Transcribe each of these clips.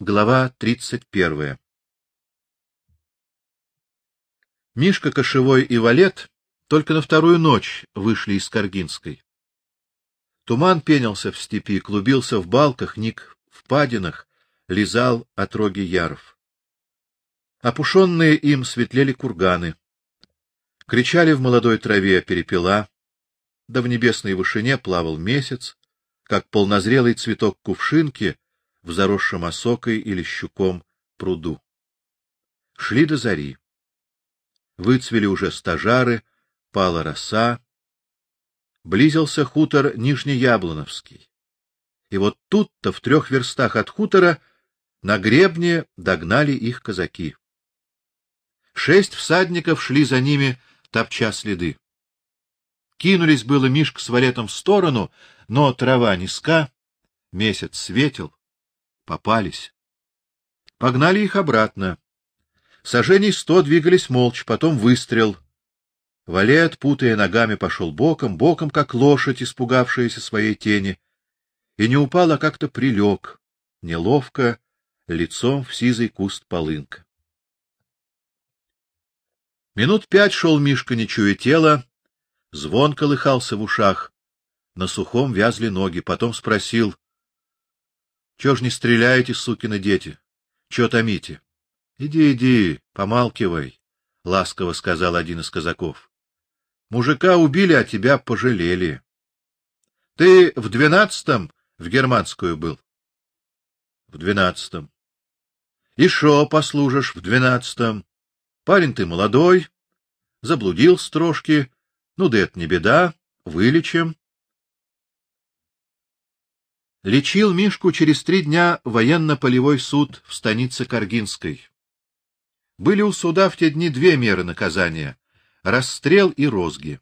Глава 31. Мишка Кошевой и Валет только на вторую ночь вышли из Каргинской. Туман пенился в степи, клубился в балках, ник в падинах, лизал отроги яров. Опушенные им светлели курганы. Кричали в молодой траве перепела, да в небесной вышине плавал месяц, как полнозрелый цветок кувшинки в заросшем осокой или щуком пруду. Шли до зари. Выцвели уже стажары, пала роса. Близился хутор Нижнеяблоновский. И вот тут-то в трех верстах от хутора на гребне догнали их казаки. Шесть всадников шли за ними, топча следы. Кинулись было Мишка с валетом в сторону, но трава низка, месяц светил, попались. Погнали их обратно. Сожжений сто двигались молча, потом выстрел. Валет, путая ногами, пошел боком, боком, как лошадь, испугавшаяся своей тени, и не упал, а как-то прилег, неловко, лицом в сизый куст полынка. Минут пять шел Мишка, не чуя тела, звон колыхался в ушах, на сухом вязли ноги, потом спросил: Чего ж не стреляете, сукины дети? Чего томите? Иди, иди, помалкивай, ласково сказал один из казаков. Мужика убили, а тебя пожалели. Ты в двенадцатом в германскую был? В двенадцатом. И шо послужишь в двенадцатом? Парень ты молодой, заблудил строжки, ну да это не беда, вылечим. Лечил Мишку через три дня военно-полевой суд в станице Каргинской. Были у суда в те дни две меры наказания: расстрел и розги.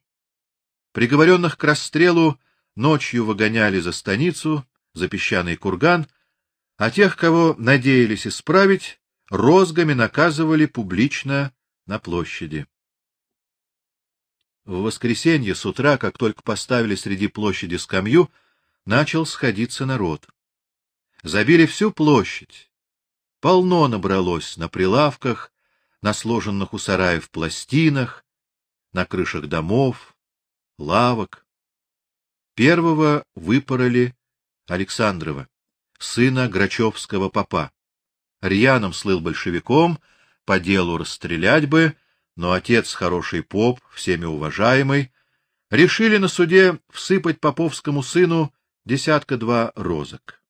Приговоренных к расстрелу ночью выгоняли за станицу, за песчаный курган, а тех, кого надеялись исправить, розгами наказывали публично на площади. В воскресенье с утра, как только поставили среди площади скамью, начал сходиться народ. Забили всю площадь. Полно набралось на прилавках, на сложенных у сараев пластинах, на крышах домов, лавок. Первого выпороли Александрова, сына Грачевского попа. Рьяном слыл большевиком, по делу расстрелять бы, но отец хороший поп, всеми уважаемый, решили на суде всыпать поповскому сыну десятка-два розок.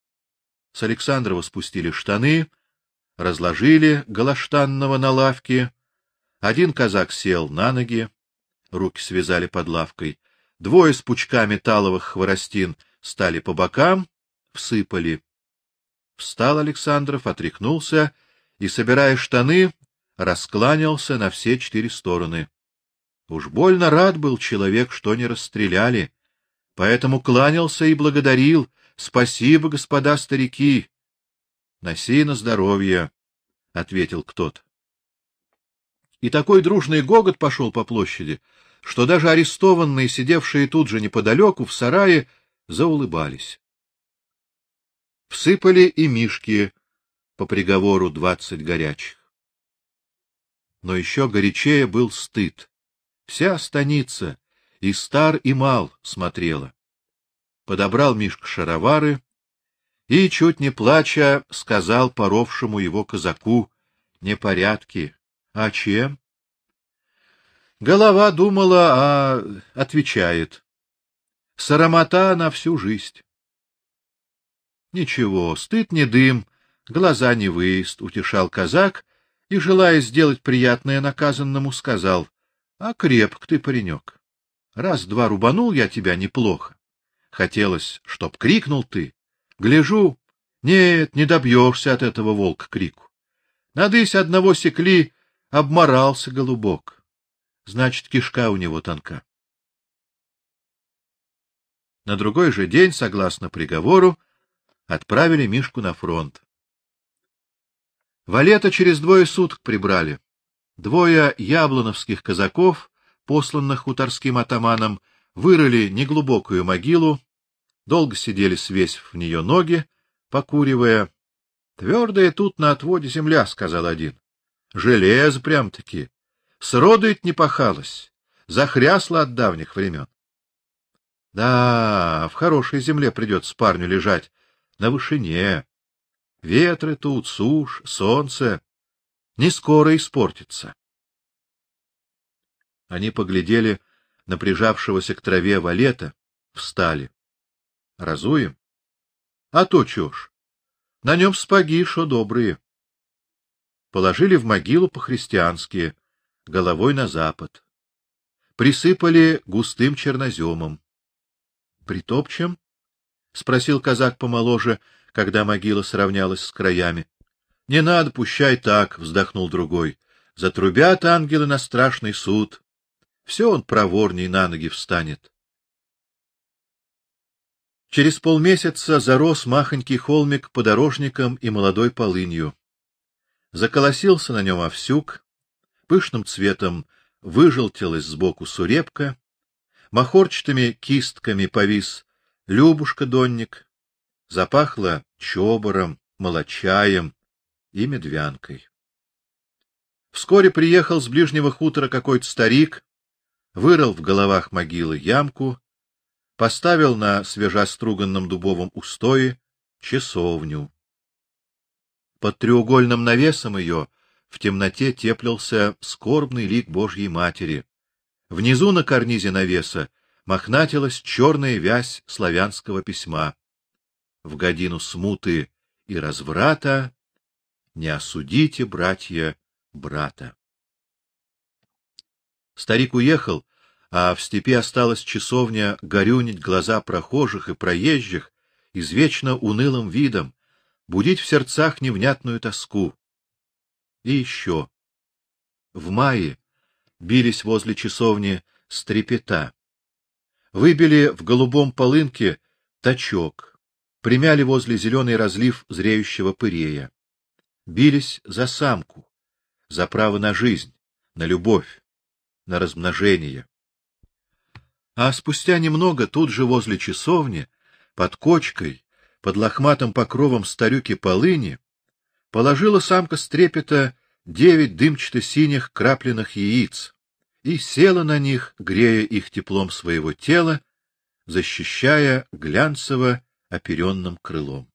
С Александрова спустили штаны, разложили голоштанного на лавке. Один казак сел на ноги, руки связали под лавкой. Двое с пучками таловых хворостин стали по бокам, всыпали. Встал Александров, отряхнулся и, собирая штаны, раскланялся на все четыре стороны. Уж больно рад был человек, что не расстреляли, поэтому кланялся и благодарил: "Спасибо, господа старики". "Носи на здоровье", ответил кто-то. И такой дружный гогот пошел по площади, что даже арестованные, сидевшие тут же неподалеку в сарае, заулыбались. Всыпали и мишки по приговору двадцать горячих. Но еще горячее был стыд. Вся станица, и стар, и мал, смотрела. Подобрал Мишка шаровары и чуть не плача сказал поровшему его казаку: "Непорядки. А чем?" Голова думала, а отвечает: "Сарамота на всю жизнь". Ничего, стыд не дым, глаза не выезд, утешал казак и, желая сделать приятное наказанному, сказал: "А крепк ты, паренек. Раз-два рубанул я тебя неплохо. Хотелось, чтоб крикнул ты. Гляжу, нет, не добьешься от этого волка крику. Надысь одного секли, обморался голубок. Значит, кишка у него тонка. На другой же день, согласно приговору, отправили Мишку на фронт. Валета через двое суток прибрали. Двое яблоновских казаков посланных хуторским атаманом, вырыли неглубокую могилу, долго сидели, свесив в нее ноги, покуривая. Твердая тут на отводе земля, сказал один. Железо прям-таки. Сроду ведь не пахалось, захрясло от давних времен. Да, в хорошей земле придется парню лежать на вышине. Ветры тут, сушь, солнце. Не скоро испортится. Они поглядели на прижавшегося к траве валета, встали. Разуем? А то чё ж? На нем спаги, шо добрые. Положили в могилу по-христиански, головой на запад. Присыпали густым черноземом. Притопчем? спросил казак помоложе, когда могила сравнялась с краями. Не надо, пущай так, вздохнул другой. Затрубят ангелы на страшный суд. Все он проворней на ноги встанет. Через полмесяца зарос махонький холмик подорожником и молодой полынью. Заколосился на нем овсюк, пышным цветом выжелтелась сбоку сурепка, махорчатыми кистками повис любушка-донник, запахло чобором, молочаем и медвянкой. Вскоре приехал с ближнего хутора какой-то старик, вырыл в головах могилы ямку, поставил на свежеструганном дубовом устое часовню. Под треугольным навесом ее в темноте теплился скорбный лик Божьей Матери. Внизу на карнизе навеса мохнатилась черная вязь славянского письма. В годину смуты и разврата не осудите, братья, брата. Старик уехал, а в степи осталась часовня горюнить глаза прохожих и проезжих извечно унылым видом, будить в сердцах невнятную тоску. И еще. В мае бились возле часовни стрепета. Выбили в голубом полынке точок, примяли возле зеленый разлив зреющего пырея. Бились за самку, за право на жизнь, на любовь на размножение. А спустя немного тут же возле часовни, под кочкой, под лохматым покровом старюки полыни, положила самка стрепета девять дымчато-синих крапленых яиц и села на них, грея их теплом своего тела, защищая глянцево оперенным крылом.